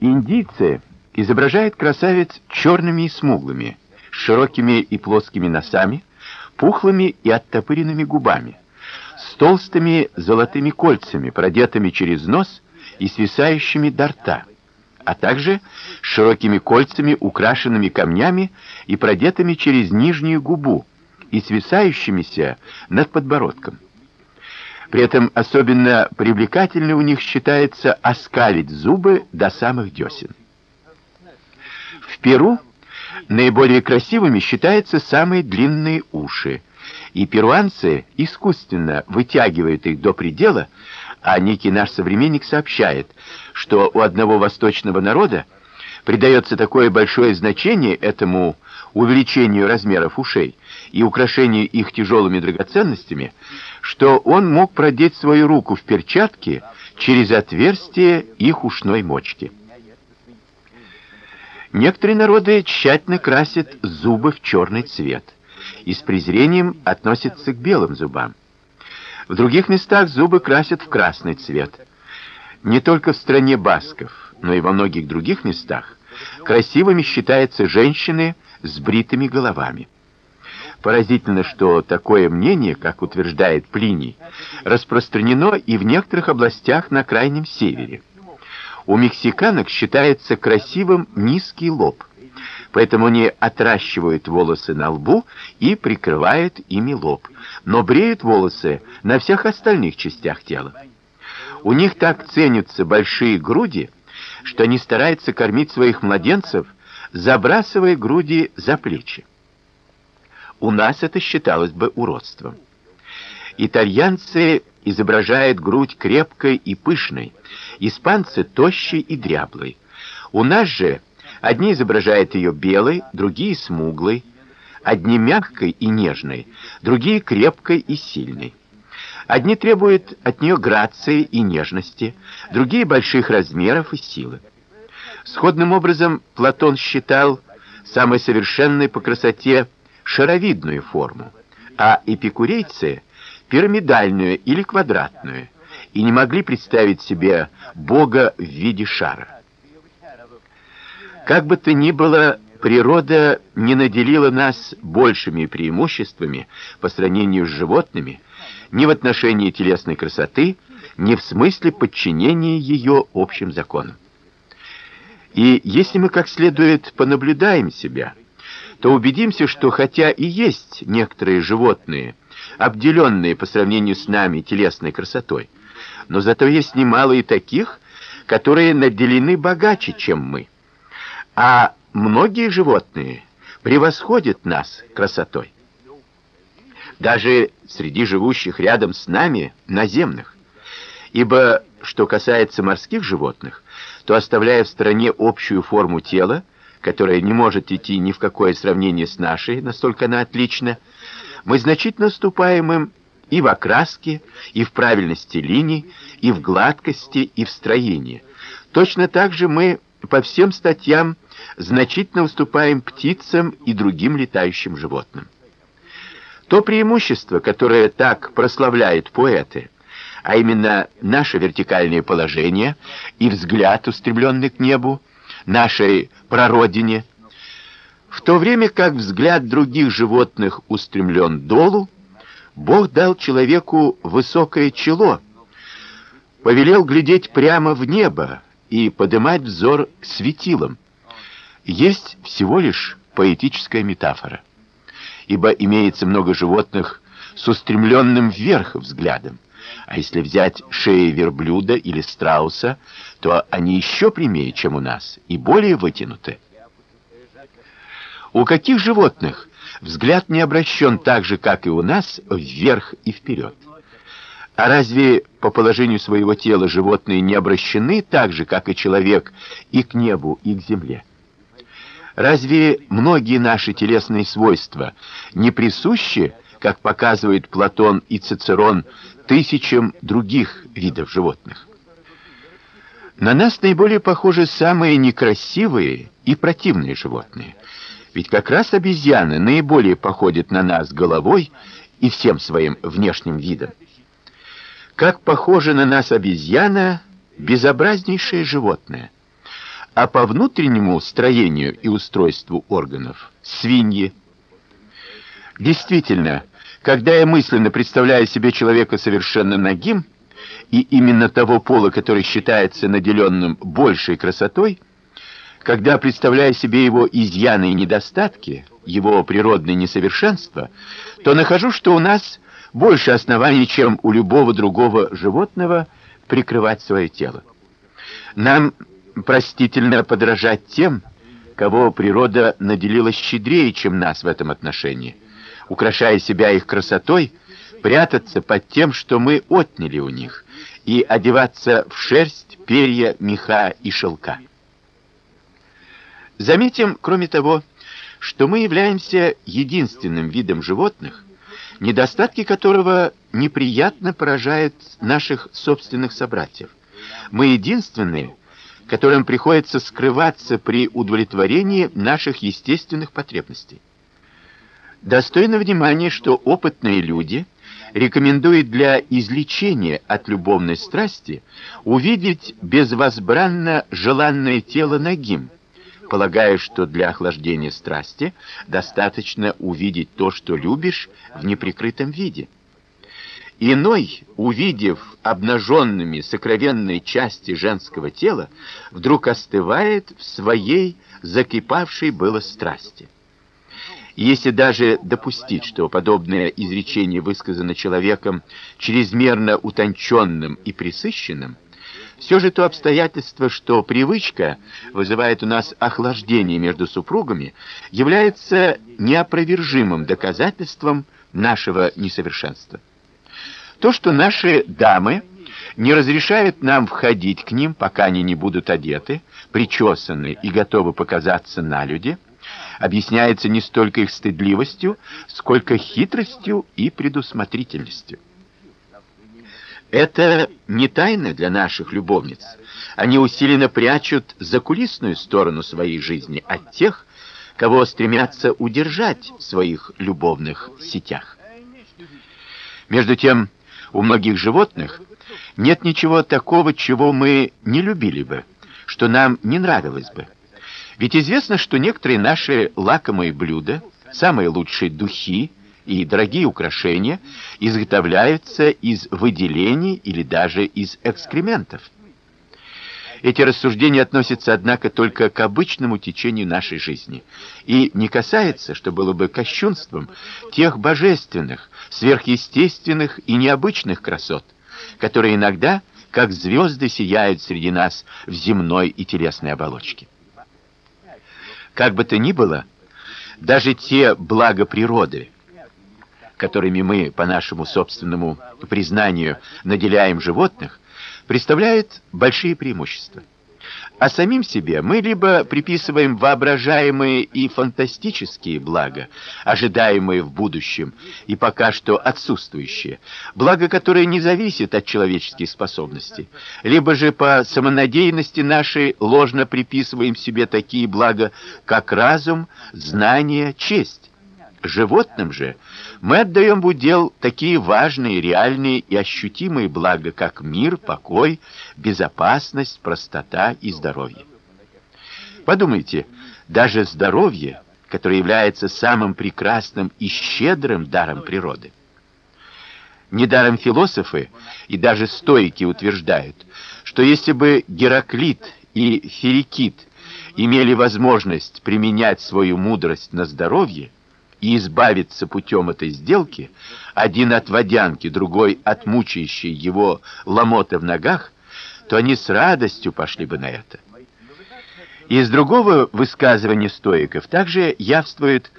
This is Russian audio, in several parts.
Индийцы изображают красавиц черными и смуглыми, с широкими и плоскими носами, пухлыми и оттопыренными губами, с толстыми золотыми кольцами, продетыми через нос и свисающими до рта, а также с широкими кольцами, украшенными камнями и продетыми через нижнюю губу и свисающимися над подбородком. При этом особенно привлекательной у них считается оскалить зубы до самых десен. В Перу наиболее красивыми считаются самые длинные уши, и перуанцы искусственно вытягивают их до предела, а некий наш современник сообщает, что у одного восточного народа придается такое большое значение этому увеличению размеров ушей и украшению их тяжелыми драгоценностями, что он мог продеть свою руку в перчатки через отверстие их ушной мочки. Некоторые народы тщательно красят зубы в черный цвет и с презрением относятся к белым зубам. В других местах зубы красят в красный цвет. Не только в стране басков, но и во многих других местах красивыми считаются женщины с бритыми головами. Поразительно, что такое мнение, как утверждает Плиний, распространено и в некоторых областях на крайнем севере. У мексиканок считается красивым низкий лоб, поэтому они отращивают волосы на лбу и прикрывают ими лоб, но бреют волосы на всех остальных частях тела. У них так ценятся большие груди, что они стараются кормить своих младенцев, забрасывая груди за плечи. У нас это считалось бы уродством. Итальянцы изображают грудь крепкой и пышной, испанцы тощей и дряблой. У нас же одни изображают ее белой, другие смуглой, одни мягкой и нежной, другие крепкой и сильной. Одни требуют от нее грации и нежности, другие больших размеров и силы. Сходным образом Платон считал самой совершенной по красоте шаровидную форму, а эпикурейцы пирамидальную или квадратную, и не могли представить себе Бога в виде шара. Как бы то ни было, природа не наделила нас большими преимуществами по сравнению с животными ни в отношении телесной красоты, ни в смысле подчинения ее общим законам. И если мы как следует понаблюдаем себя, то убедимся, что хотя и есть некоторые животные, обделенные по сравнению с нами телесной красотой, но зато есть немало и таких, которые наделены богаче, чем мы. А многие животные превосходят нас красотой. Даже среди живущих рядом с нами наземных. Ибо что касается морских животных, то оставляя в стороне общую форму тела, которая не может идти ни в какое сравнение с нашей, настолько она отлична, мы значительно уступаем им и в окраске, и в правильности линий, и в гладкости, и в строении. Точно так же мы по всем статьям значительно уступаем птицам и другим летающим животным. То преимущество, которое так прославляют поэты, а именно наше вертикальное положение и взгляд, устремленный к небу, нашей прародине, в то время как взгляд других животных устремлен долу, Бог дал человеку высокое чело, повелел глядеть прямо в небо и поднимать взор к светилам. Есть всего лишь поэтическая метафора. Ибо имеется много животных с устремленным вверх взглядом. А если взять шеи верблюда или страуса, то они еще прямее, чем у нас, и более вытянуты. У каких животных взгляд не обращен так же, как и у нас, вверх и вперед? А разве по положению своего тела животные не обращены так же, как и человек, и к небу, и к земле? Разве многие наши телесные свойства не присущи, как показывают Платон и Цицерон, тысячам других видов животных? На нас наиболее похожи самые некрасивые и противные животные. Ведь как раз обезьяны наиболее походят на нас головой и всем своим внешним видом. Как похожа на нас обезьяна, безобразнейшее животное. а по внутреннему строению и устройству органов свиньи. Действительно, когда я мысленно представляю себе человека совершенно нагим, и именно того пола, который считается наделенным большей красотой, когда представляю себе его изъяны и недостатки, его природные несовершенства, то нахожу, что у нас больше оснований, чем у любого другого животного, прикрывать свое тело. Нам простительно подражать тем, кого природа наделила щедрее, чем нас в этом отношении, украшая себя их красотой, прятаться под тем, что мы отняли у них, и одеваться в шерсть, перья, меха и шелка. Заметим, кроме того, что мы являемся единственным видом животных, недостатки которого неприятно поражают наших собственных собратьев. Мы единственные, которым приходится скрываться при удовлетворении наших естественных потребностей. Достойно внимания, что опытные люди рекомендуют для излечения от любовной страсти увидеть безвозбранно желанное тело нагим, полагая, что для охлаждения страсти достаточно увидеть то, что любишь, в неприкрытом виде. Иной, увидев обнаженными сокровенные части женского тела, вдруг остывает в своей закипавшей было страсти. Если даже допустить, что подобное изречение высказано человеком чрезмерно утонченным и пресыщенным, все же то обстоятельство, что привычка вызывает у нас охлаждение между супругами, является неопровержимым доказательством нашего несовершенства. То, что наши дамы не разрешают нам входить к ним, пока они не будут одеты, причесаны и готовы показаться на люди, объясняется не столько их стыдливостью, сколько хитростью и предусмотрительностью. Это не тайна для наших любовниц. Они усиленно прячут закулисную сторону своей жизни от тех, кого стремятся удержать в своих любовных сетях. Между тем, у многих животных нет ничего такого, чего мы не любили бы, что нам не нравилось бы. Ведь известно, что некоторые наши лакомые блюда, самые лучшие духи, и дорогие украшения изготовляются из выделений или даже из экскрементов. Эти рассуждения относятся, однако, только к обычному течению нашей жизни и не касается, что было бы кощунством, тех божественных, сверхъестественных и необычных красот, которые иногда, как звезды, сияют среди нас в земной и телесной оболочке. Как бы то ни было, даже те блага природы, которыми мы, по нашему собственному признанию, наделяем животных, представляют большие преимущества. А самим себе мы либо приписываем воображаемые и фантастические блага, ожидаемые в будущем и пока что отсутствующие, блага, которые не зависят от человеческих способностей, либо же по самонадеянности нашей ложно приписываем себе такие блага, как разум, знание, честь. Животным же мы отдаем в удел такие важные, реальные и ощутимые блага, как мир, покой, безопасность, простота и здоровье. Подумайте, даже здоровье, которое является самым прекрасным и щедрым даром природы. Недаром философы и даже стоики утверждают, что если бы Гераклит и Ферикит имели возможность применять свою мудрость на здоровье, и избавиться путем этой сделки, один от водянки, другой от мучающей его ломоты в ногах, то они с радостью пошли бы на это. Из другого высказывания стоиков также явствует,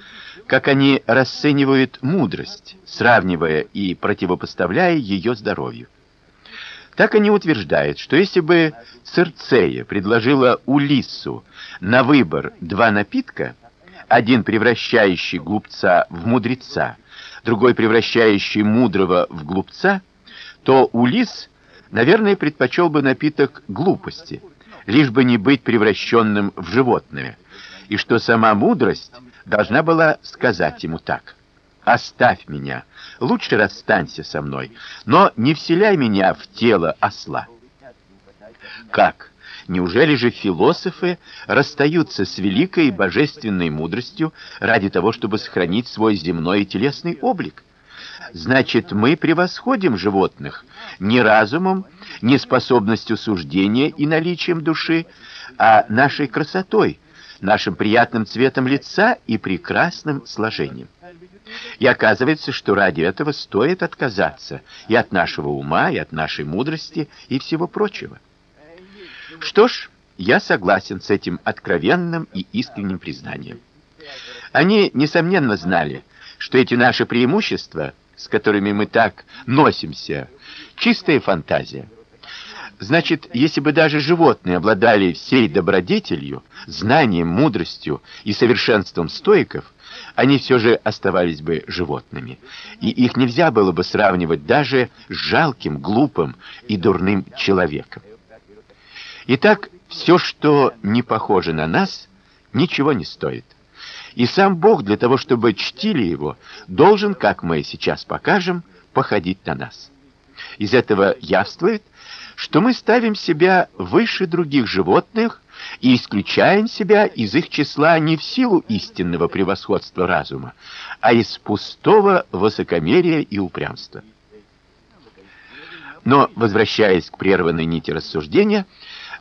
как они расценивают мудрость, сравнивая и противопоставляя ее здоровью. Так они утверждают, что если бы Цирцея предложила Улиссу на выбор два напитка, один превращающий глупца в мудреца, другой превращающий мудрого в глупца, то Улис, наверное, предпочел бы напиток глупости, лишь бы не быть превращенным в животное, и что сама мудрость должна была сказать ему так: "Оставь меня, лучше расстанься со мной, но не вселяй меня в тело осла". Как Неужели же философы расстаются с великой и божественной мудростью ради того, чтобы сохранить свой земной и телесный облик? Значит, мы превосходим животных не разумом, не способностью суждения и наличием души, а нашей красотой, нашим приятным цветом лица и прекрасным сложением. И оказывается, что ради этого стоит отказаться и от нашего ума, и от нашей мудрости, и всего прочего. Что ж, я согласен с этим откровенным и искренним признанием. Они несомненно знали, что эти наши преимущества, с которыми мы так носимся, чистая фантазия. Значит, если бы даже животные обладали всей добродетелью, знанием, мудростью и совершенством стоиков, они все же оставались бы животными, и их нельзя было бы сравнивать даже с жалким, глупым и дурным человеком. Итак, все, что не похоже на нас, ничего не стоит. И сам Бог для того, чтобы чтили его, должен, как мы сейчас покажем, походить на нас. Из этого явствует, что мы ставим себя выше других животных и исключаем себя из их числа не в силу истинного превосходства разума, а из пустого высокомерия и упрямства. Но, возвращаясь к прерванной нити рассуждения,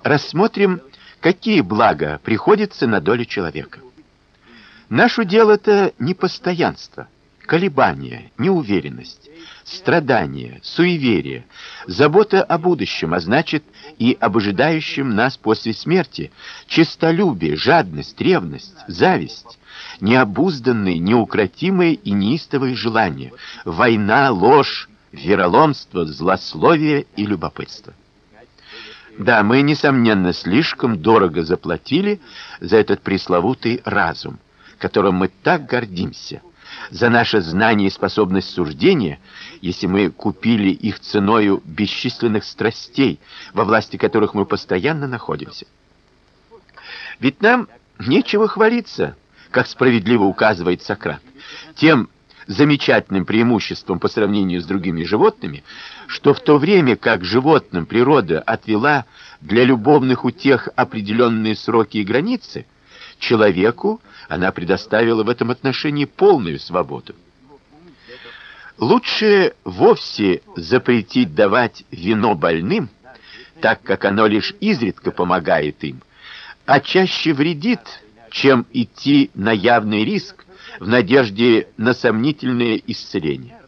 рассмотрим, какие блага приходятся на долю человека. Наше дело это не постоянство, колебания, неуверенность, страдания, суеверие, забота о будущем, а значит и об ожидающем нас после смерти, честолюбие, жадность, ревность, зависть, необузданные, неукротимые и неистовые желания, война, ложь, вероломство, злословие и любопытство. Да, мы несомненно слишком дорого заплатили за этот пресловутый разум, которым мы так гордимся за наше знание и способность суждения, если мы купили их ценою бесчисленных страстей, во власти которых мы постоянно находимся. Ведь нам нечего хвалиться, как справедливо указывает Сократ, тем замечательным преимуществом по сравнению с другими животными, что в то время как животным природа отвела для любовных утех определенные сроки и границы, человеку она предоставила в этом отношении полную свободу. Лучше вовсе запретить давать вино больным, так как оно лишь изредка помогает им, а чаще вредит, чем идти на явный риск в надежде на сомнительное исцеление.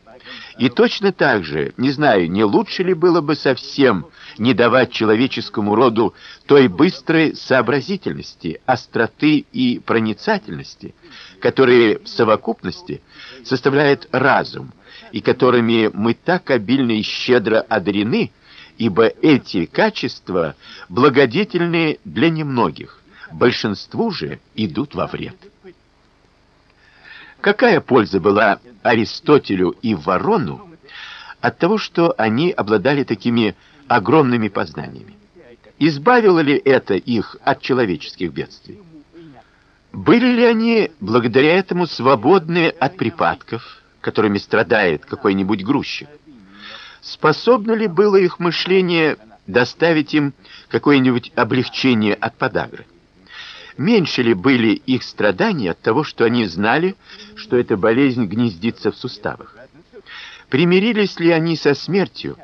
И точно так же, не знаю, не лучше ли было бы совсем не давать человеческому роду той быстрой сообразительности, остроты и проницательности, которые в совокупности составляют разум, и которыми мы так обильно и щедро одарены, ибо эти качества благодетельны для немногих, большинству же идут во вред. Какая польза была Аристотелю и Ворону от того, что они обладали такими огромными познаниями. Избавило ли это их от человеческих бедствий? Были ли они благодаря этому свободны от припадков, которыми страдает какой-нибудь грузчик? Способно ли было их мышление доставить им какое-нибудь облегчение от подагры? Меньше ли были их страдания от того, что они знали, что эта болезнь гнездится в суставах? Примирились ли они со смертью,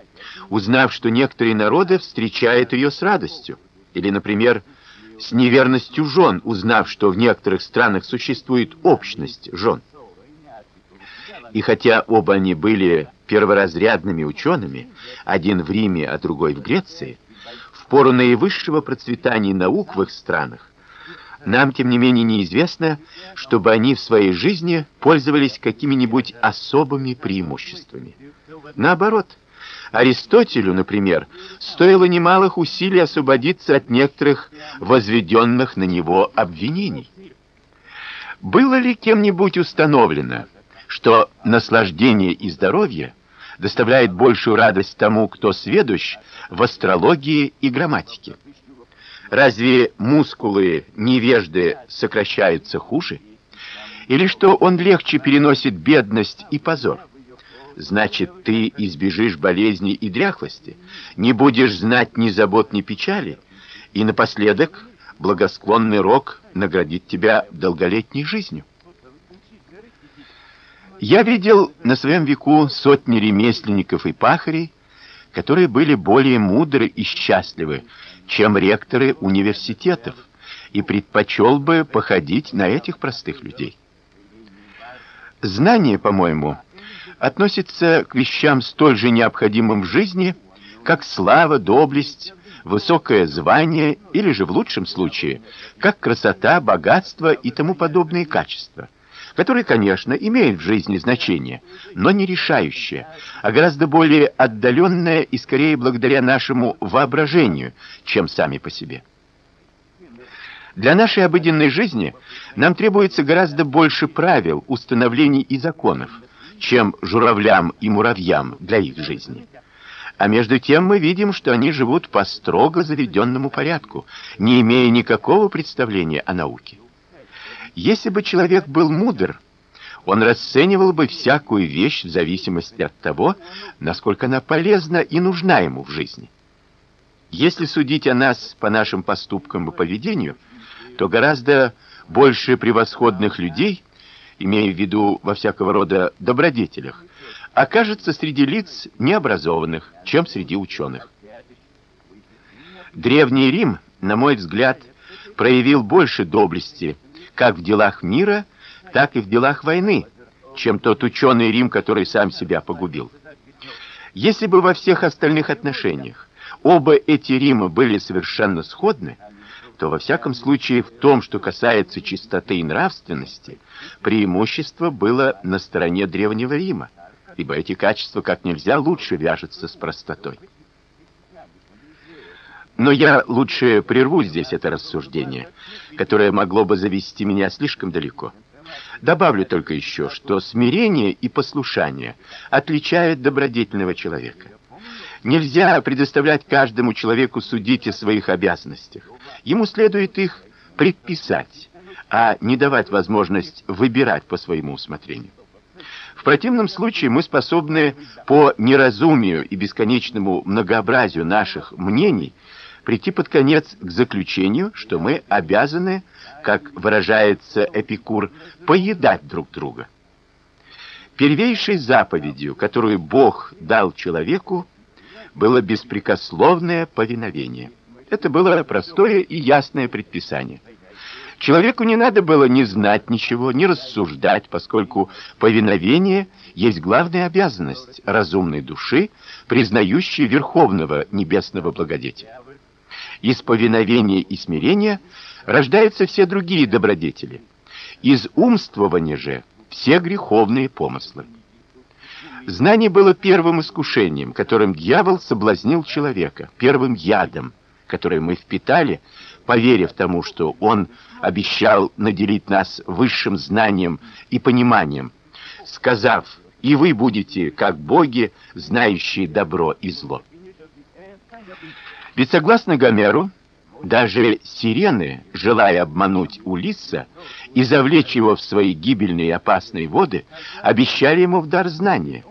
узнав, что некоторые народы встречают ее с радостью, или, например, с неверностью жен, узнав, что в некоторых странах существует общность жен. И хотя оба они были перворазрядными учеными, один в Риме, а другой в Греции, в пору наивысшего процветания наук в их странах, нам тем не менее неизвестно, чтобы они в своей жизни пользовались какими-нибудь особыми преимуществами. Наоборот, Аристотелю, например, стоило немалых усилий освободиться от некоторых возведенных на него обвинений. Было ли кем-нибудь установлено, что наслаждение и здоровье доставляет большую радость тому, кто сведущ в астрологии и грамматике? Разве мускулы невежды сокращаются хуже? Или что он легче переносит бедность и позор? Значит, ты избежишь болезни и дряхлости, не будешь знать ни забот, ни печали, И напоследок благосклонный рок наградит тебя долголетней жизнью. Я видел на своем веку сотни ремесленников и пахарей, которые были более мудры и счастливы, чем ректоры университетов, и предпочел бы походить на этих простых людей. Знание, по-моему, относится к вещам столь же необходимым в жизни, как слава, доблесть, высокое звание или же в лучшем случае, как красота, богатство и тому подобные качества, которые, конечно, имеют в жизни значение, но не решающее, а гораздо более отдаленное и скорее благодаря нашему воображению, чем сами по себе. Для нашей обыденной жизни нам требуется гораздо больше правил, установлений и законов, чем журавлям и муравьям для их жизни. А между тем мы видим, что они живут по строго заведенному порядку, не имея никакого представления о науке. Если бы человек был мудр, он расценивал бы всякую вещь в зависимости от того, насколько она полезна и нужна ему в жизни. Если судить о нас по нашим поступкам и поведению, то гораздо больше превосходных людей, имея в виду во всякого рода добродетелях, окажется среди лиц необразованных, чем среди ученых. Древний Рим, на мой взгляд, проявил больше доблести, как в делах мира, так и в делах войны, чем тот ученый Рим, который сам себя погубил. Если бы во всех остальных отношениях оба эти Рима были совершенно сходны, то во всяком случае в том, что касается чистоты и нравственности, преимущество было на стороне древнего Рима ибо эти качества как нельзя лучше вяжутся с простотой. Но я лучше прерву здесь это рассуждение, которое могло бы завести меня слишком далеко. Добавлю только еще, что смирение и послушание отличают добродетельного человека. Нельзя предоставлять каждому человеку судить о своих обязанностях. Ему следует их предписать, а не давать возможность выбирать по своему усмотрению. В противном случае мы способны по неразумию и бесконечному многообразию наших мнений прийти под конец к заключению, что мы обязаны, как выражается Эпикур, поедать друг друга. Первейшей заповедью, которую Бог дал человеку, было беспрекословное повиновение. Это было простое и ясное предписание. Человеку не надо было ни знать ничего, ни рассуждать, поскольку повиновение есть главная обязанность разумной души, признающей верховного небесного благодетеля. Из повиновения и смирения рождаются все другие добродетели. Из умствования же все греховные помыслы. Знание было первым искушением, которым дьявол соблазнил человека, первым ядом, который мы впитали, поверив тому, что он обещал наделить нас высшим знанием и пониманием, сказав: "И вы будете как боги, знающие добро и зло". Ведь согласно Гомеру, даже сирены, желая обмануть Улисса и завлечь его в свои гибельные и опасные воды, обещали ему в дар знания.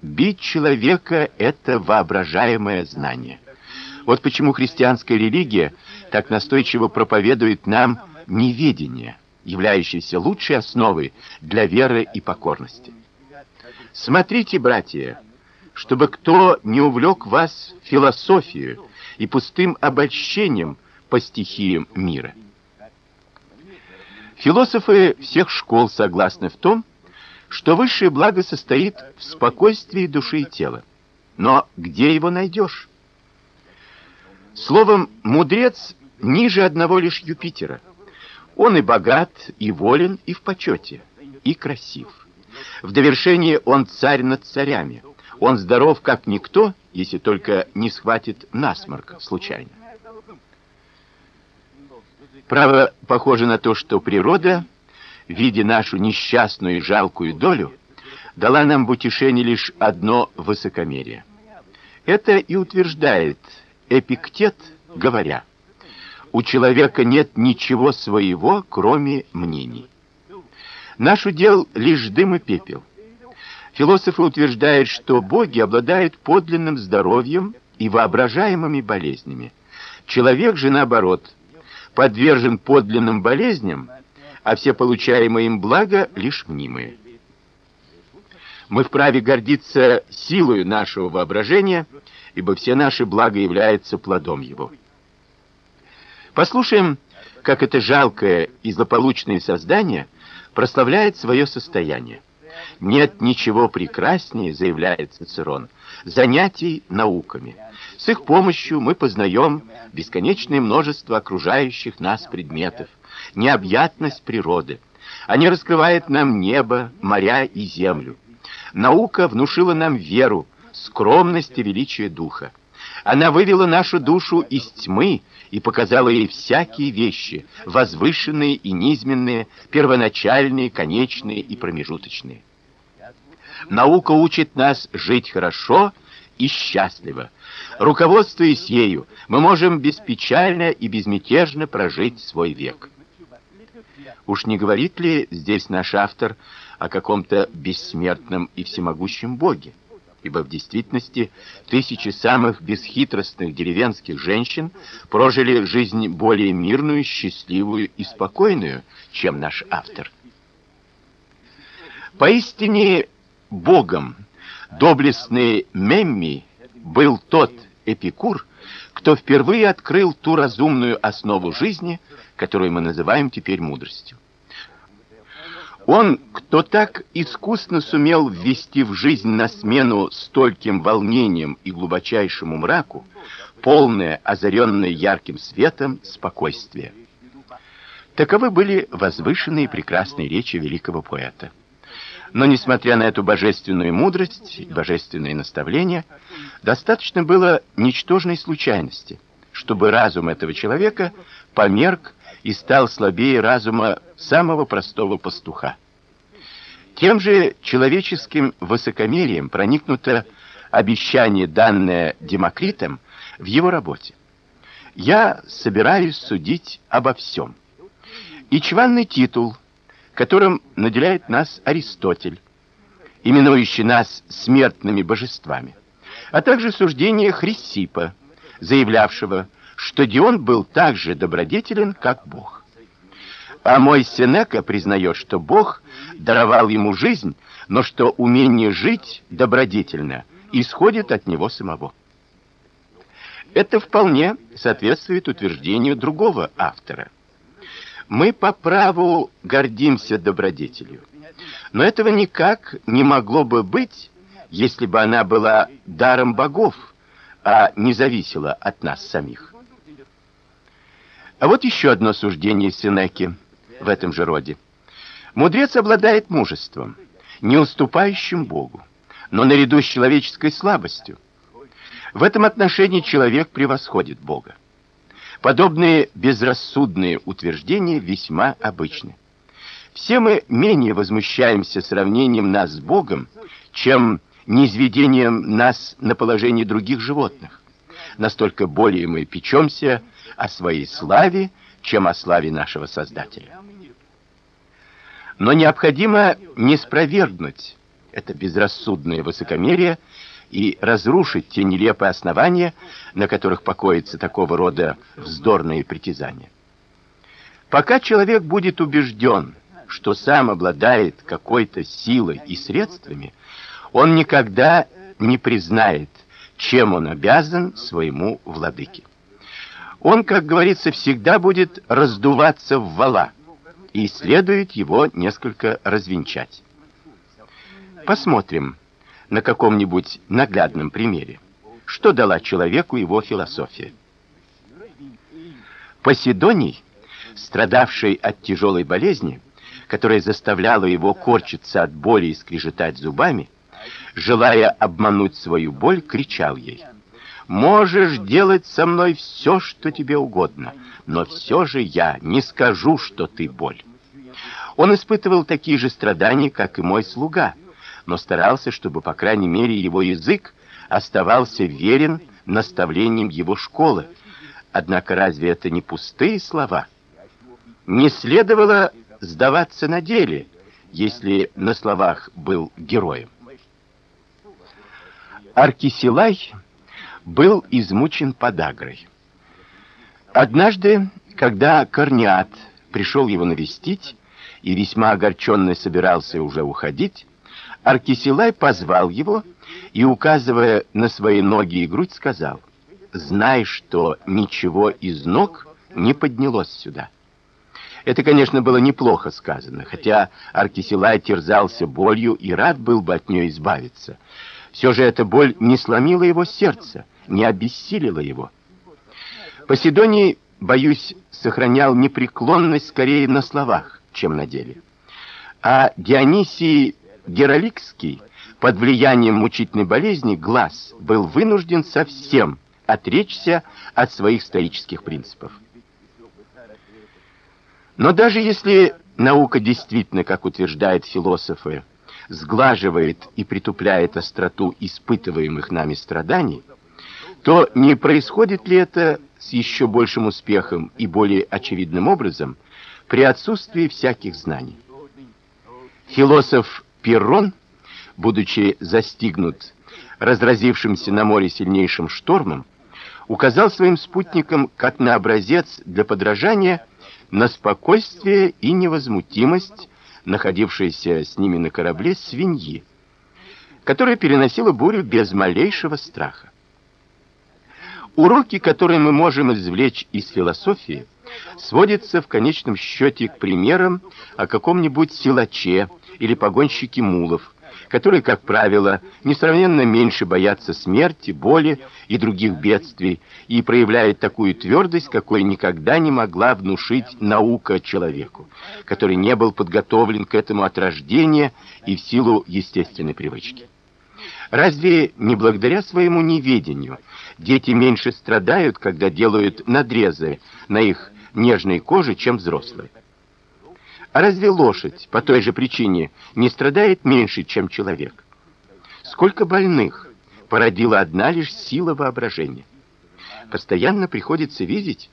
Бить человека это воображаемое знание. Вот почему христианская религия так настойчиво проповедует нам неведение, являющееся лучшей основой для веры и покорности. Смотрите, братья, чтобы кто не увлек вас философией и пустым обольщением по стихиям мира. Философы всех школ согласны в том, что высшее благо состоит в спокойствии души и тела. Но где его найдешь? Словом, мудрец ниже одного лишь Юпитера. Он и богат, и волен, и в почете, и красив. В довершение он царь над царями. Он здоров как никто, если только не схватит насморк случайно. Право похоже на то, что природа, видя нашу несчастную и жалкую долю, дала нам в утешение лишь одно высокомерие. Это и утверждает Эпиктет, говоря: у человека нет ничего своего, кроме мнений. Наш удел лишь дым и пепел. Философы утверждают, что боги обладают подлинным здоровьем и воображаемыми болезнями. Человек же наоборот подвержен подлинным болезням, а все получаемые им блага лишь мнимые. Мы вправе гордиться силой нашего воображения, ибо все наши блага являются плодом его. Послушаем, как это жалкое и злополучное создание прославляет свое состояние. Нет ничего прекраснее, заявляет Цицерон, занятий науками. С их помощью мы познаем бесконечное множество окружающих нас предметов, необъятность природы. Они раскрывают нам небо, моря и землю. Наука внушила нам веру, скромность и величие духа. Она вывела нашу душу из тьмы и показала ей всякие вещи, возвышенные и низменные, первоначальные, конечные и промежуточные. Наука учит нас жить хорошо и счастливо. Руководствуясь ею, мы можем беспечально и безмятежно прожить свой век. Уж не говорит ли здесь наш автор о каком-то бессмертном и всемогущем Боге? Ибо в действительности тысячи самых бесхитростных деревенских женщин прожили жизнь более мирную, счастливую и спокойную, чем наш автор. Поистине Богом доблестный Мемми был тот Эпикур, кто впервые открыл ту разумную основу жизни, которую мы называем теперь мудростью. Он, кто так искусно сумел ввести в жизнь на смену стольким волнениям и глубочайшему мраку полное, озаренное ярким светом спокойствие. Таковы были возвышенные и прекрасные речи великого поэта. Но несмотря на эту божественную мудрость божественные наставления, достаточно было ничтожной случайности, чтобы разум этого человека померк и стал слабее разума самого простого пастуха. Тем же человеческим высокомерием проникнуто обещание, данное Демокритом в его работе. Я собираюсь судить обо всем. И чванный титул, которым наделяет нас Аристотель, именующий нас смертными божествами, а также суждение Хрисипа, заявлявшего, что Дион был так же добродетелен, как Бог. А мой Сенека признает, что Бог даровал ему жизнь, но что умение жить добродетельно исходит от него самого. Это вполне соответствует утверждению другого автора. Мы по праву гордимся добродетелью. Но этого никак не могло бы быть, если бы она была даром богов, а не зависела от нас самих. А вот еще одно суждение Сенеки в этом же роде. Мудрец обладает мужеством, не уступающим Богу, но наряду с человеческой слабостью. В этом отношении человек превосходит Бога. Подобные безрассудные утверждения весьма обычны. Все мы менее возмущаемся сравнением нас с Богом, чем низведением нас на положение других животных. Настолько более мы печемся о своей славе, чем о славе нашего Создателя. Но необходимо не спровергнуть это безрассудное высокомерие и разрушить те нелепые основания, на которых покоятся такого рода вздорные притязания. Пока человек будет убежден, что сам обладает какой-то силой и средствами, он никогда не признает, чем он обязан своему владыке. Он, как говорится, всегда будет раздуваться в вала, и следует его несколько развенчать. Посмотрим, на каком-нибудь наглядном примере. Что дала человеку его философия? Поседоний, страдавший от тяжелой болезни, которая заставляла его корчиться от боли и скрежетать зубами, желая обмануть свою боль, кричал ей: "Можешь делать со мной все, что тебе угодно, но все же я не скажу, что ты боль". Он испытывал такие же страдания, как и мой слуга, но старался, чтобы по крайней мере его язык оставался верен наставлениям его школы. Однако разве это не пустые слова? Не следовало сдаваться на деле, если на словах был героем. Аркисилай был измучен подагрой. Однажды, когда Корнят пришел его навестить и весьма огорченный собирался уже уходить, Аркисилай позвал его и, указывая на свои ноги и грудь, сказал: "Знай, что ничего из ног не поднялось сюда". Это, конечно, было неплохо сказано, хотя Аркисилай терзался болью и рад был бы от нее избавиться. Все же эта боль не сломила его сердце, не обессилила его. Поседоний, боюсь, сохранял непреклонность скорее на словах, чем на деле. А Дионисий Героликский под влиянием мучительной болезни глаз был вынужден совсем отречься от своих стоических принципов. Но даже если наука действительно, как утверждают философы, сглаживает и притупляет остроту испытываемых нами страданий, то не происходит ли это с еще большим успехом и более очевидным образом при отсутствии всяких знаний? Философ Пиррон, будучи застигнут разразившимся на море сильнейшим штормом, указал своим спутникам как на образец для подражания на спокойствие и невозмутимость находившейся с ними на корабле свиньи, которая переносила бурю без малейшего страха. Уроки, которые мы можем извлечь из философии, сводятся в конечном счете к примерам о каком-нибудь силаче или погонщике мулов, которые, как правило, несравненно меньше боятся смерти, боли и других бедствий и проявляют такую твердость, какой никогда не могла внушить наука человеку, который не был подготовлен к этому от рождения и в силу естественной привычки. Разве не благодаря своему неведению дети меньше страдают, когда делают надрезы на их нежной коже, чем взрослые? А разве лошадь по той же причине не страдает меньше, чем человек? Сколько больных породила одна лишь сила воображения. Постоянно приходится видеть,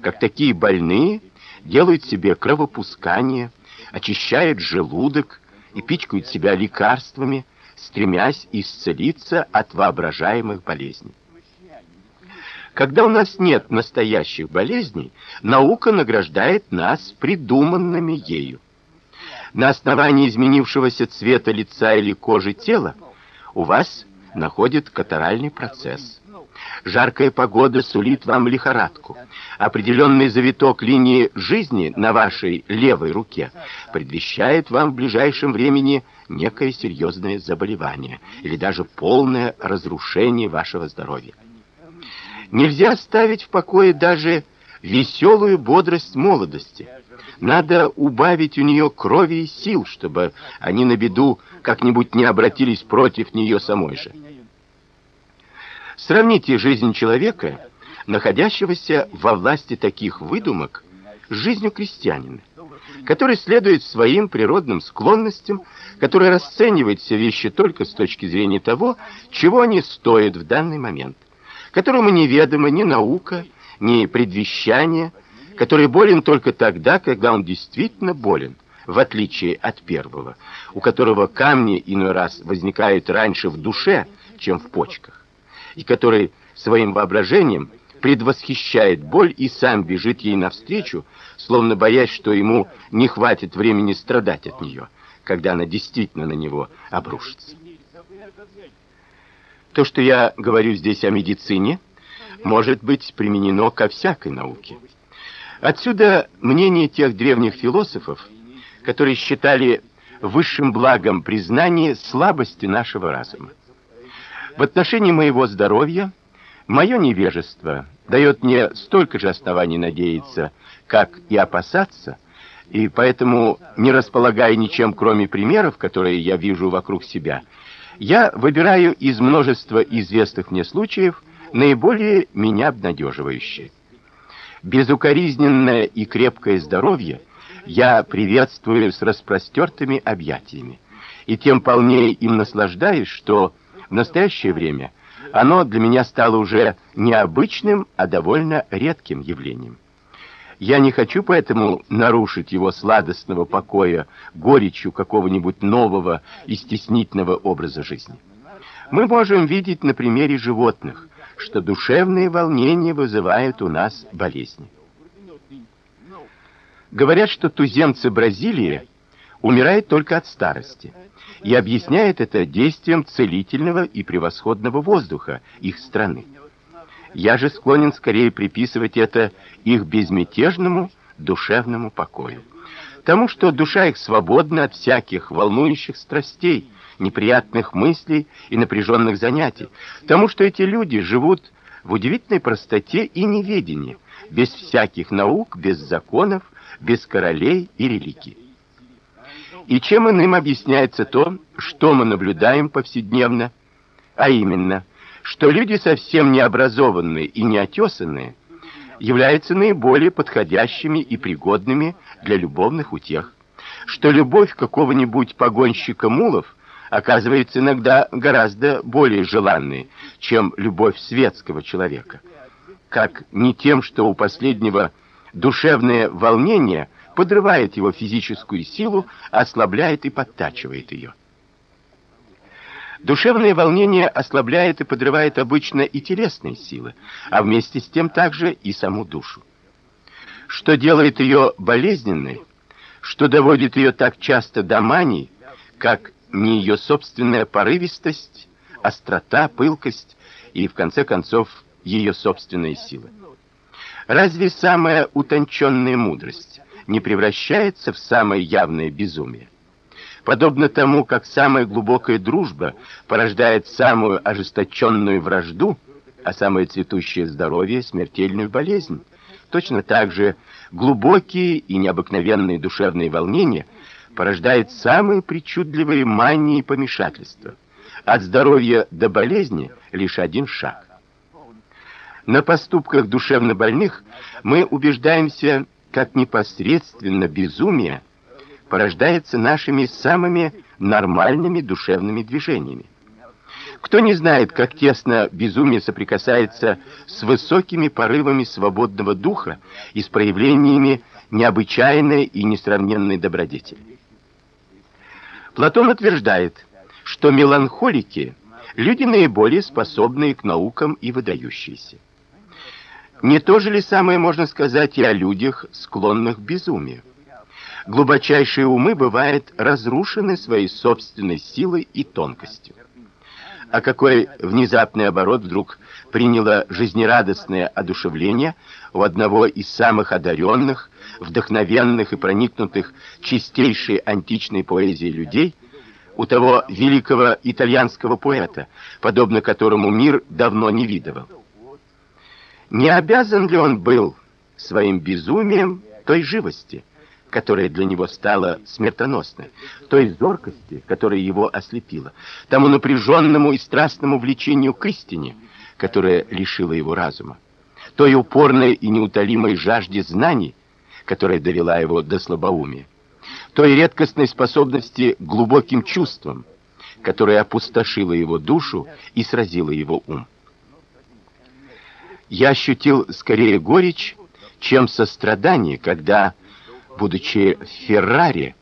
как такие больные делают себе кровопускание, очищают желудок и пичкают себя лекарствами, стремясь исцелиться от воображаемых болезней. Когда у нас нет настоящих болезней, наука награждает нас придуманными ею. На основании изменившегося цвета лица или кожи тела у вас находит катаральный процесс. Жаркая погода сулит вам лихорадку. Определенный завиток линии жизни на вашей левой руке предвещает вам в ближайшем времени некое серьезное заболевание или даже полное разрушение вашего здоровья. Нельзя оставить в покое даже веселую бодрость молодости. Надо убавить у нее крови и сил, чтобы они на беду как-нибудь не обратились против нее самой же. Сравните жизнь человека, находящегося во власти таких выдумок, с жизнью крестьянина, который следует своим природным склонностям, который расценивает все вещи только с точки зрения того, чего они стоят в данный момент которому неведома ни наука, ни предвещание, который болен только тогда, когда он действительно болен, в отличие от первого, у которого камни иной раз возникают раньше в душе, чем в почках, и который своим воображением предвосхищает боль и сам бежит ей навстречу, словно боясь, что ему не хватит времени страдать от нее, когда она действительно на него обрушится. То, что я говорю здесь о медицине, может быть применено ко всякой науке. Отсюда мнение тех древних философов, которые считали высшим благом признание слабости нашего разума. В отношении моего здоровья мое невежество дает мне столько же оснований надеяться, как и опасаться, и поэтому, не располагая ничем, кроме примеров, которые я вижу вокруг себя, я выбираю из множества известных мне случаев наиболее меня обнадеживающие. Безукоризненное и крепкое здоровье я приветствую с распростертыми объятиями, и тем полнее им наслаждаюсь, что в настоящее время оно для меня стало уже не обычным, а довольно редким явлением. Я не хочу поэтому нарушить его сладостного покоя горечью какого-нибудь нового и стеснительного образа жизни. Мы можем видеть на примере животных, что душевные волнения вызывают у нас болезни. Говорят, что туземцы Бразилии умирают только от старости, и объясняет это действием целительного и превосходного воздуха их страны. Я же склонен скорее приписывать это их безмятежному душевному покою. Тому, что душа их свободна от всяких волнующих страстей, неприятных мыслей и напряженных занятий. Тому, что эти люди живут в удивительной простоте и неведении, без всяких наук, без законов, без королей и религий. И чем иным объясняется то, что мы наблюдаем повседневно, а именно, что люди совсем необразованные и неотесанные являются наиболее подходящими и пригодными для любовных утех, что любовь какого-нибудь погонщика мулов оказывается иногда гораздо более желанной, чем любовь светского человека. Как не тем, что у последнего душевное волнение подрывает его физическую силу, ослабляет и подтачивает ее. Душевное волнение ослабляет и подрывает обычно и телесные силы, а вместе с тем также и саму душу. Что делает ее болезненной, что доводит ее так часто до мании, как не ее собственная порывистость, острота, пылкость и в конце концов ее собственные силы. Разве самая утонченная мудрость не превращается в самое явное безумие? Подобно тому, как самая глубокая дружба порождает самую ожесточенную вражду, а самое цветущее здоровье смертельную болезнь, точно так же глубокие и необыкновенные душевные волнения порождают самые причудливые мании и помешательства. От здоровья до болезни лишь один шаг. На поступках душевнобольных мы убеждаемся, как непосредственно безумие порождается нашими самыми нормальными душевными движениями. Кто не знает, как тесно безумие соприкасается с высокими порывами свободного духа и с проявлениями необычайной и несравненной добродетели. Платон утверждает, что меланхолики люди наиболее способные к наукам и выдающиеся. Не то же ли самое можно сказать и о людях, склонных к безумию? Глубочайшие умы бывают разрушены своей собственной силой и тонкостью. А какой внезапный оборот вдруг приняло жизнерадостное одушевление у одного из самых одаренных, вдохновенных и проникнутых чистейшей античной поэзией людей, у того великого итальянского поэта, подобно которому мир давно не видывал. Не обязан ли он был своим безумием той живости, которая для него стала смертоносной, той зоркости, которая его ослепила, тому напряженному и страстному влечению к истине, которая лишила его разума, той упорной и неутолимой жажде знаний, которая довела его до слабоумия, той редкостной способности к глубоким чувствам, которая опустошила его душу и сразила его ум. Я ощутил скорее горечь, чем сострадание, когда, будучи в Феррари,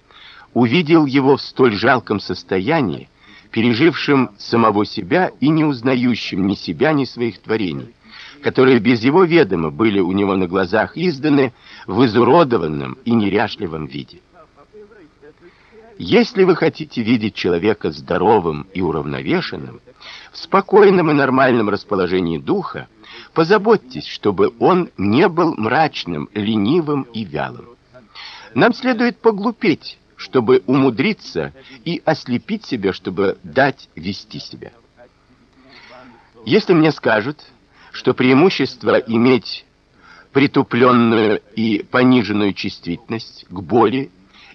увидел его в столь жалком состоянии, пережившим самого себя и не узнающим ни себя, ни своих творений, которые без его ведома были у него на глазах изданы в изуродованном и неряшливом виде. Если вы хотите видеть человека здоровым и уравновешенным, в спокойном и нормальном расположении духа, Позаботьтесь, чтобы он не был мрачным, ленивым и вялым. Нам следует поглупеть, чтобы умудриться и ослепить себя, чтобы дать вести себя. Если мне скажут, что преимущество иметь притупленную и пониженную чувствительность к боли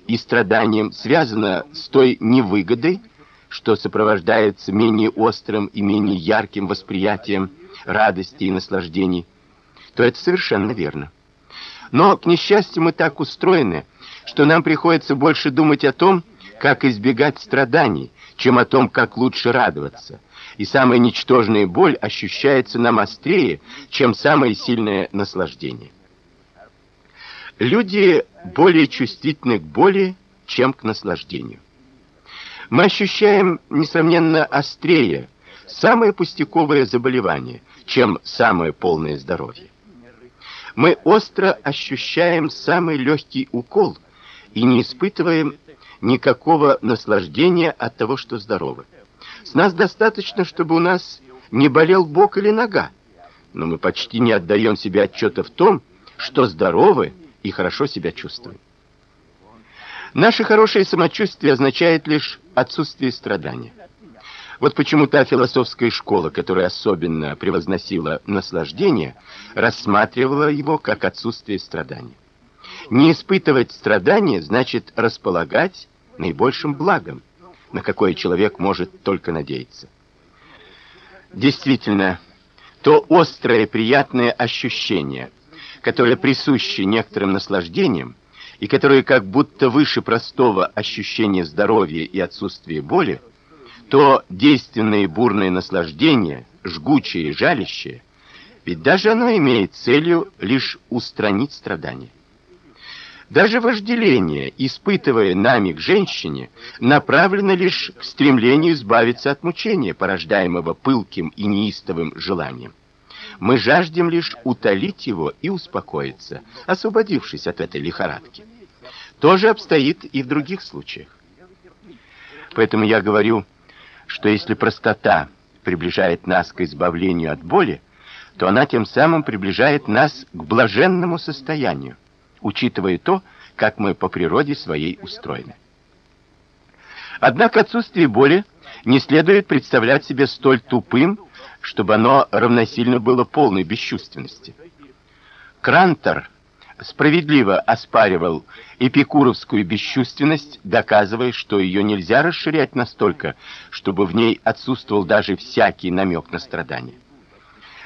и страданиям связано с той невыгодой, что сопровождается менее острым и менее ярким восприятием радости и наслаждений, то это совершенно верно. Но, к несчастью, мы так устроены, что нам приходится больше думать о том, как избегать страданий, чем о том, как лучше радоваться. И самая ничтожная боль ощущается нам острее, чем самое сильное наслаждение. Люди более чувствительны к боли, чем к наслаждению. Мы ощущаем несомненно острее самое пустяковое заболевание, чем самое полное здоровье. Мы остро ощущаем самый легкий укол и не испытываем никакого наслаждения от того, что здоровы. С нас достаточно, чтобы у нас не болел бок или нога, но мы почти не отдаем себе отчета в том, что здоровы и хорошо себя чувствуем. Наше хорошее самочувствие означает лишь отсутствие страдания. Вот почему та философская школа, которая особенно превозносила наслаждение, рассматривала его как отсутствие страдания. Не испытывать страдания значит располагать наибольшим благом, на какое человек может только надеяться. Действительно, то острое приятное ощущение, которое присуще некоторым наслаждениям и которое как будто выше простого ощущения здоровья и отсутствия боли, то действенное и бурное наслаждение, жгучее и жалящее, ведь даже оно имеет целью лишь устранить страдания. Даже вожделение, испытывая нами к женщине, направлено лишь к стремлению избавиться от мучения, порождаемого пылким и неистовым желанием. Мы жаждем лишь утолить его и успокоиться, освободившись от этой лихорадки. То же обстоит и в других случаях. Поэтому я говорю, что если простота приближает нас к избавлению от боли, то она тем самым приближает нас к блаженному состоянию, учитывая то, как мы по природе своей устроены. Однако отсутствие боли не следует представлять себе столь тупым, чтобы оно равносильно было полной бесчувственности. Крантер справедливо оспаривал эпикуровскую бесчувственность, доказывая, что ее нельзя расширять настолько, чтобы в ней отсутствовал даже всякий намек на страдание.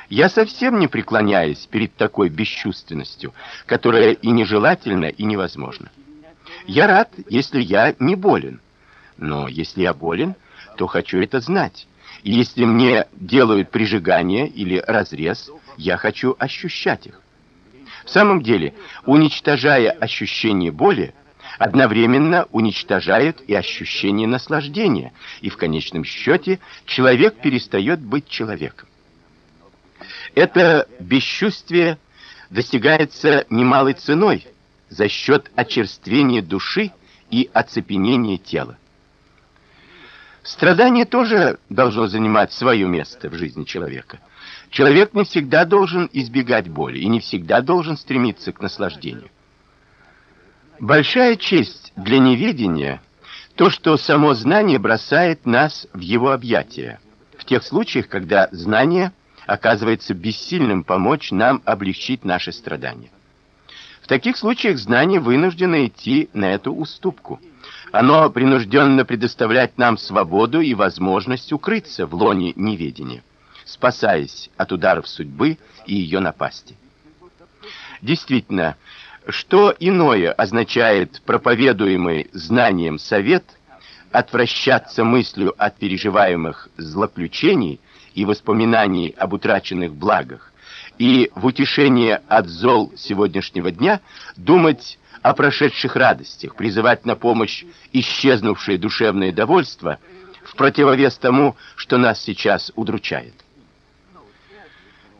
Я совсем не преклоняюсь перед такой бесчувственностью, которая и нежелательна, и невозможна. Я рад, если я не болен. Но если я болен, то хочу это знать. И если мне делают прижигание или разрез, я хочу ощущать их. В самом деле, уничтожая ощущение боли, одновременно уничтожают и ощущение наслаждения, и в конечном счете человек перестает быть человеком. Это бесчувствие достигается немалой ценой за счет очерствения души и оцепенения тела. Страдание тоже должно занимать свое место в жизни человека. Человек не всегда должен избегать боли и не всегда должен стремиться к наслаждению. Большая честь для неведения то, что само знание бросает нас в его объятия. В тех случаях, когда знание оказывается бессильным помочь нам облегчить наши страдания. В таких случаях знание вынуждено идти на эту уступку. Оно принужденно предоставлять нам свободу и возможность укрыться в лоне неведения спасаясь от ударов судьбы и ее напасти. Действительно, что иное означает проповедуемый знанием совет отвращаться мыслью от переживаемых злоключений и воспоминаний об утраченных благах, и в утешение от зол сегодняшнего дня думать о прошедших радостях, призывать на помощь исчезнувшее душевное довольство в противовес тому, что нас сейчас удручает.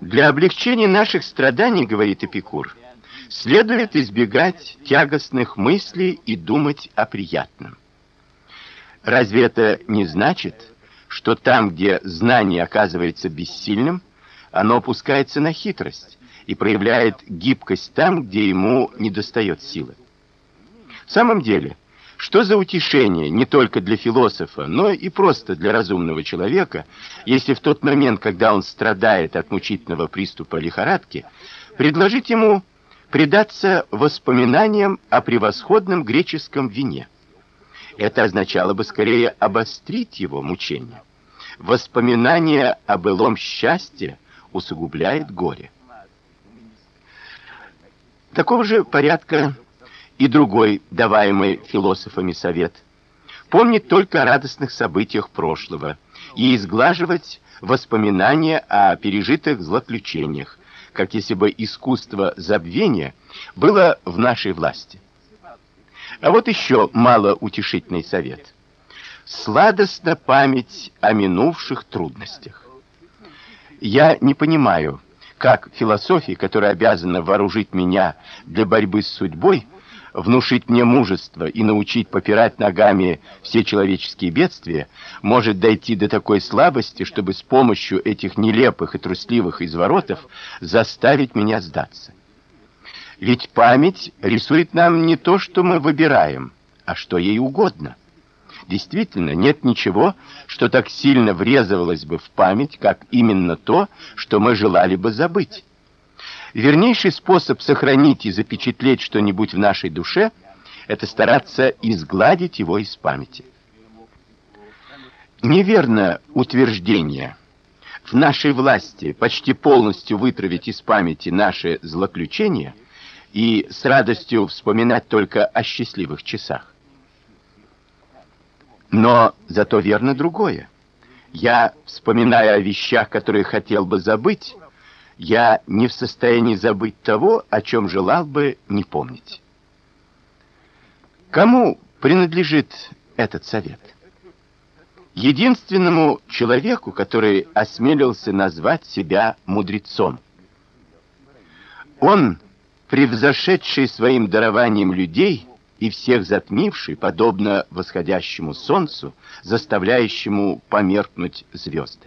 Для облегчения наших страданий, говорит Эпикур, следует избегать тягостных мыслей и думать о приятном. Разве это не значит, что там, где знание оказывается бессильным, оно опускается на хитрость и проявляет гибкость там, где ему недостает силы? В самом деле, что за утешение не только для философа, но и просто для разумного человека, если в тот момент, когда он страдает от мучительного приступа лихорадки, предложить ему предаться воспоминаниям о превосходном греческом вине? Это означало бы скорее обострить его мучения. Воспоминание о былом счастье усугубляет горе. Такого же порядка и другой, даваемый философами совет. Помнить только о радостных событиях прошлого и изглаживать воспоминания о пережитых злоключениях, как если бы искусство забвения было в нашей власти. А вот еще малоутешительный совет. Сладостна память о минувших трудностях. Я не понимаю, как философия, которая обязана вооружить меня для борьбы с судьбой, внушить мне мужество и научить попирать ногами все человеческие бедствия, может дойти до такой слабости, чтобы с помощью этих нелепых и трусливых изворотов заставить меня сдаться. Ведь память рисует нам не то, что мы выбираем, а что ей угодно. Действительно, нет ничего, что так сильно врезывалось бы в память, как именно то, что мы желали бы забыть. Вернейший способ сохранить и запечатлеть что-нибудь в нашей душе это стараться изгладить его из памяти. Неверно утверждение. В нашей власти почти полностью вытравить из памяти наши злоключения и с радостью вспоминать только о счастливых часах. Но зато верно другое. Я, вспоминая о вещах, которые хотел бы забыть, я не в состоянии забыть того, о чем желал бы не помнить. Кому принадлежит этот совет? Единственному человеку, который осмелился назвать себя мудрецом. Он, превзошедший своим дарованием людей, и всех затмивший, подобно восходящему солнцу, заставляющему померкнуть звезды.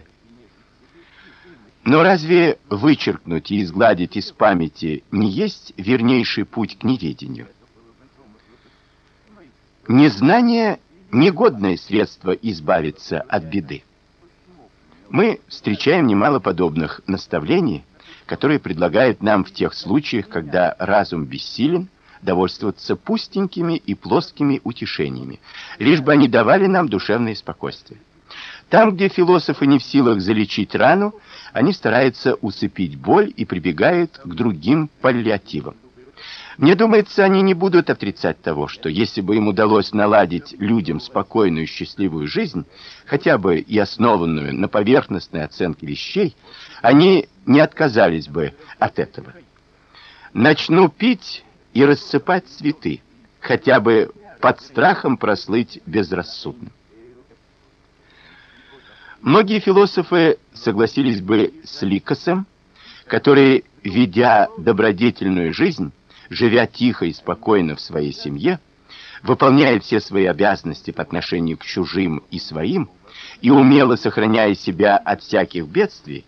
Но разве вычеркнуть и изгладить из памяти не есть вернейший путь к неведению? Незнание негодное средство избавиться от беды. Мы встречаем немало подобных наставлений, которые предлагают нам в тех случаях, когда разум бессилен, довольствоваться пустенькими и плоскими утешениями, лишь бы они давали нам душевное спокойствие. Там, где философы не в силах залечить рану, они стараются усыпить боль и прибегают к другим паллиативам. Мне думается, они не будут отрицать того, что если бы им удалось наладить людям спокойную и счастливую жизнь, хотя бы и основанную на поверхностной оценке вещей, они не отказались бы от этого. Начну пить и рассыпать цветы, хотя бы под страхом прослыть безрассудным. Многие философы согласились бы с Ликосом, который, ведя добродетельную жизнь, живя тихо и спокойно в своей семье, выполняя все свои обязанности по отношению к чужим и своим, и умело сохраняя себя от всяких бедствий,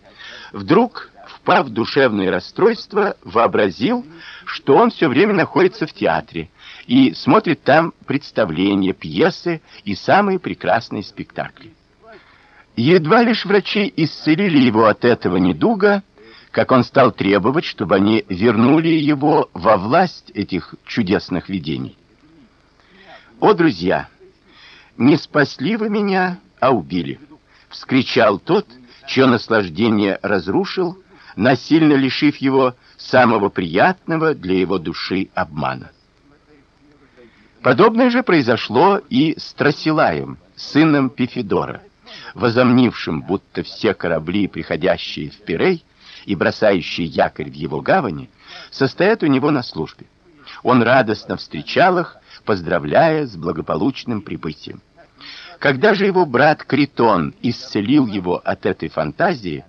вдруг впав в душевное расстройство, вообразил, что он все время находится в театре и смотрит там представления, пьесы и самые прекрасные спектакли. Едва лишь врачи исцелили его от этого недуга, как он стал требовать, чтобы они вернули его во власть этих чудесных видений. О, друзья, не спасли вы меня, а убили, вскричал тот, чье наслаждение разрушил насильно лишив его самого приятного для его души обмана. Подобное же произошло и с Трасилаем, сыном Пифидора, возомнившим, будто все корабли, приходящие в Пирей и бросающие якорь в его гавани, состоят у него на службе. Он радостно встречал их, поздравляя с благополучным прибытием. Когда же его брат Критон исцелил его от этой фантазии,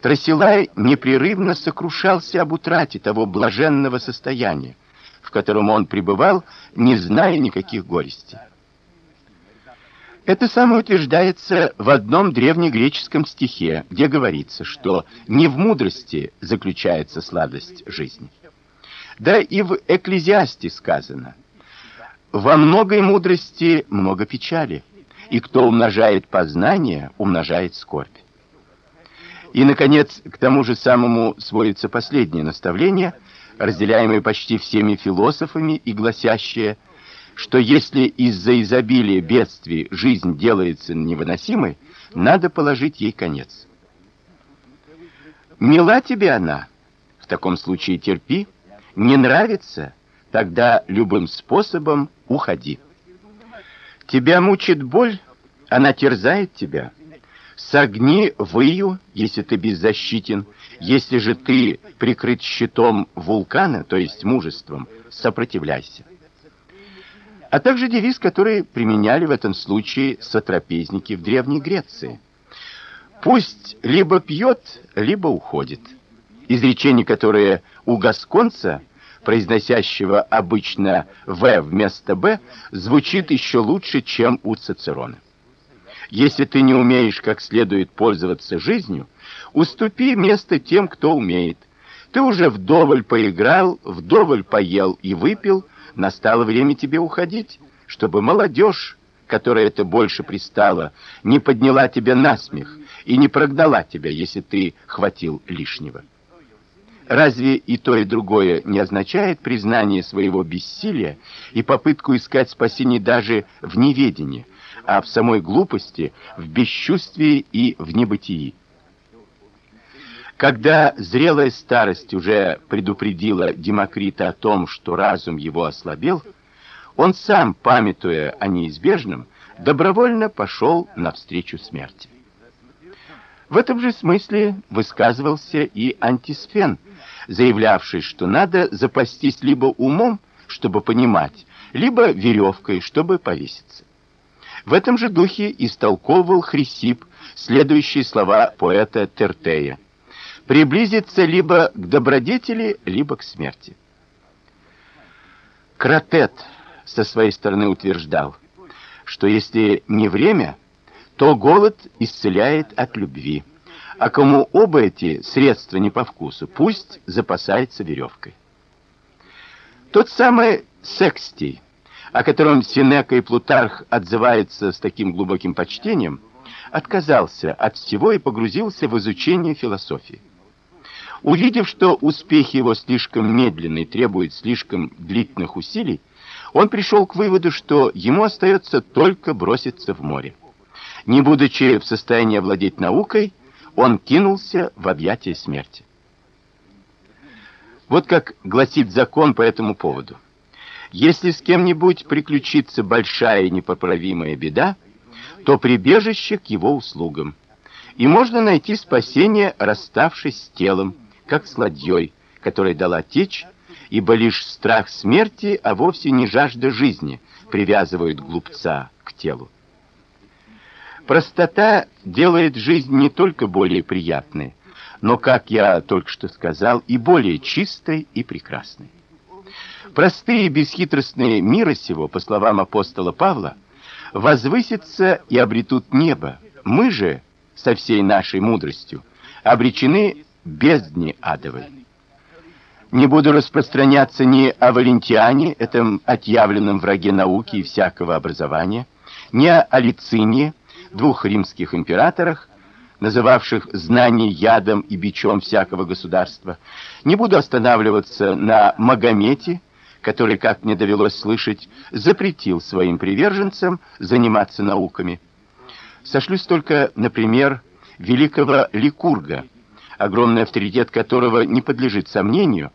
Трасилай непрерывно сокрушался об утрате того блаженного состояния, в котором он пребывал, не зная никаких горестей. Это самое утверждается в одном древнегреческом стихе, где говорится, что не в мудрости заключается сладость жизни. Да и в Экклезиасте сказано: во многой мудрости много печали, и кто умножает познание, умножает скорбь. И наконец, к тому же самому сводится последнее наставление, разделяемое почти всеми философами и гласящее, что если из-за изобилия бедствий жизнь делается невыносимой, надо положить ей конец. Мила тебе она? В таком случае терпи. Не нравится? Тогда любым способом уходи. Тебя мучит боль, она терзает тебя. Согни выю, если ты беззащитен, если же ты прикрыт щитом вулкана, то есть мужеством, сопротивляйся. А также девиз, который применяли в этом случае сотрапезники в Древней Греции. Пусть либо пьет, либо уходит. Изречение, которое у гасконца, произносящего обычно «в» вместо «б», звучит еще лучше, чем у Цицерона. Если ты не умеешь как следует пользоваться жизнью, уступи место тем, кто умеет. Ты уже вдоволь поиграл, вдоволь поел и выпил, настало время тебе уходить, чтобы молодежь, которая это больше пристала, не подняла тебя на смех и не прогнала тебя, если ты хватил лишнего. Разве и то, и другое не означает признание своего бессилия и попытку искать спасение даже в неведении, а в самой глупости, в бесчувствии и в небытии? Когда зрелая старость уже предупредила Демокрита о том, что разум его ослабел, он сам, памятуя о неизбежном, добровольно пошел навстречу смерти. В этом же смысле высказывался и антисфен, заявлявший, что надо запастись либо умом, чтобы понимать, либо веревкой, чтобы повеситься. В этом же духе истолковывал Хрисип следующие слова поэта Тертея: приблизиться либо к добродетели, либо к смерти. Кратет со своей стороны утверждал, что если не время, то голод исцеляет от любви. А кому оба эти средства не по вкусу, пусть запасается веревкой. Тот самый Секстий, о котором Сенека и Плутарх отзываются с таким глубоким почтением, отказался от всего и погрузился в изучение философии. Увидев, что успехи его слишком медленны и требуют слишком длительных усилий, он пришел к выводу, что ему остается только броситься в море. Не будучи в состоянии овладеть наукой, он кинулся в объятия смерти. Вот как гласит закон по этому поводу. Если с кем-нибудь приключится большая непоправимая беда, то прибежище к его услугам. И можно найти спасение, расставшись с телом, как с ладьей, которой дала течь, ибо лишь страх смерти, а вовсе не жажда жизни привязывает глупца к телу. Простота делает жизнь не только более приятной, но, как я только что сказал, и более чистой и прекрасной. Простые бесхитростные мира сего, по словам апостола Павла, возвысятся и обретут небо. Мы же, со всей нашей мудростью, обречены бездне адовой. Не буду распространяться ни о Валентиане, этом отъявленном враге науки и всякого образования, ни о Лицине, двух римских императорах, называвших знание ядом и бичом всякого государства. Не буду останавливаться на Магомете, который, как мне довелось слышать, запретил своим приверженцам заниматься науками. Сошлюсь только, например, великого Ликурга, огромный авторитет которого не подлежит сомнению,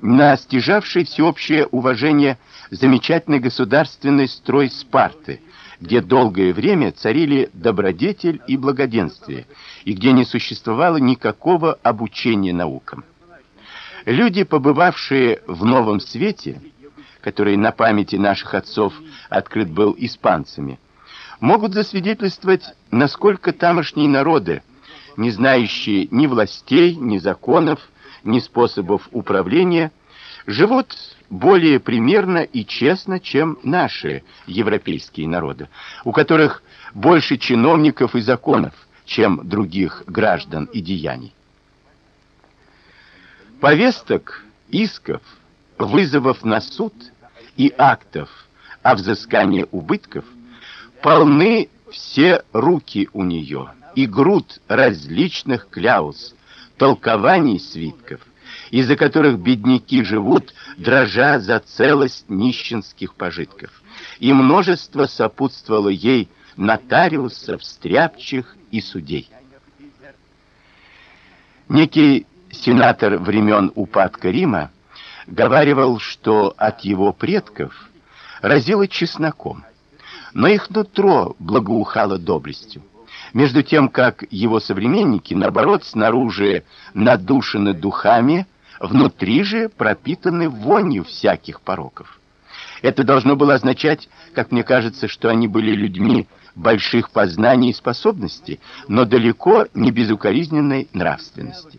на стяжавший всеобщее уважение замечательный государственный строй Спарты, где долгое время царили добродетель и благоденствие, и где не существовало никакого обучения наукам. Люди, побывавшие в новом свете, который на памяти наших отцов открыт был испанцами, могут засвидетельствовать, насколько тамошние народы, не знающие ни властей, ни законов, ни способов управления, живут более примерно и честно, чем наши европейские народы, у которых больше чиновников и законов, чем других граждан и деяний. Повесток, исков, вызовов на суд и актов о взыскании убытков полны все руки у нее и груд различных кляуз, толкований свитков – из-за которых бедняки живут, дрожа за целость нищенских пожитков. И множество сопутствовало ей нотариусов, стряпчих и судей. Некий сенатор времен упадка Рима говаривал, что от его предков разило чесноком, но их нутро благоухало доблестью между тем как его современники, наоборот, снаружи надушены духами, внутри же пропитаны вонью всяких пороков. Это должно было означать, как мне кажется, что они были людьми больших познаний и способностей, но далеко не безукоризненной нравственности.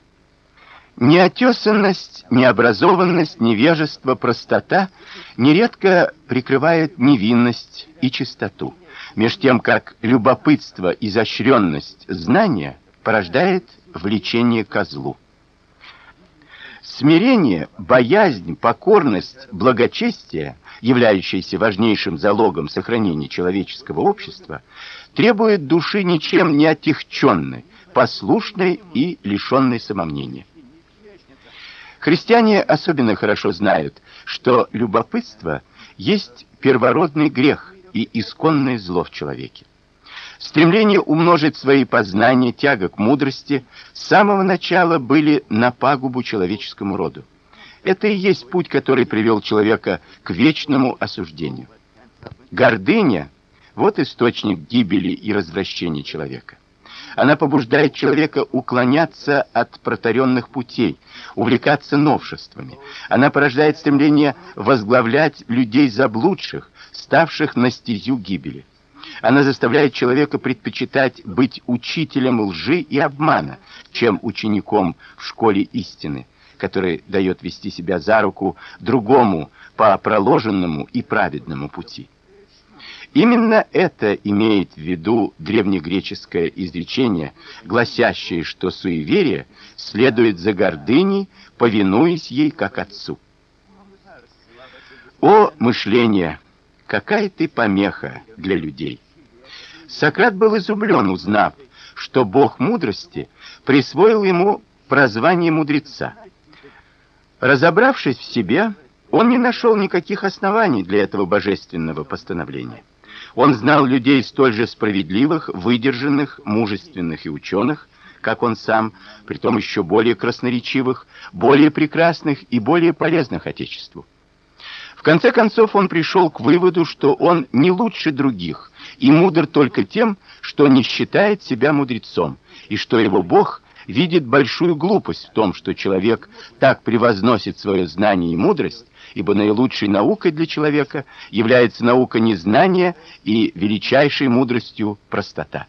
Неотесанность, необразованность, невежество, простота нередко прикрывают невинность и чистоту, меж тем как любопытство, изощренность, знания порождает влечение ко злу. Смирение, боязнь, покорность, благочестие, являющиеся важнейшим залогом сохранения человеческого общества, требуют души ничем не отягченной, послушной и лишенной самомнения. Христиане особенно хорошо знают, что любопытство есть первородный грех и исконное зло в человеке. Стремление умножить свои познания, тяга к мудрости с самого начала были на пагубу человеческому роду. Это и есть путь, который привел человека к вечному осуждению. Гордыня вот источник гибели и развращения человека. Она побуждает человека уклоняться от протаренных путей, увлекаться новшествами. Она порождает стремление возглавлять людей заблудших, ставших на стезю гибели. Она заставляет человека предпочитать быть учителем лжи и обмана, чем учеником в школе истины, который дает вести себя за руку другому по проложенному и праведному пути. Именно это имеет в виду древнегреческое изречение, гласящее, что суеверие следует за гордыней, повинуясь ей как отцу. О мышление, какая ты помеха для людей! Сократ был изумлен, узнав, что бог мудрости присвоил ему прозвание мудреца. Разобравшись в себе, он не нашел никаких оснований для этого божественного постановления. Он знал людей столь же справедливых, выдержанных, мужественных и ученых, как он сам, притом еще более красноречивых, более прекрасных и более полезных отечеству. В конце концов он пришел к выводу, что он не лучше других и мудр только тем, что не считает себя мудрецом, и что его Бог видит большую глупость в том, что человек так превозносит свое знание и мудрость, ибо наилучшей наукой для человека является наука незнания и величайшей мудростью простота.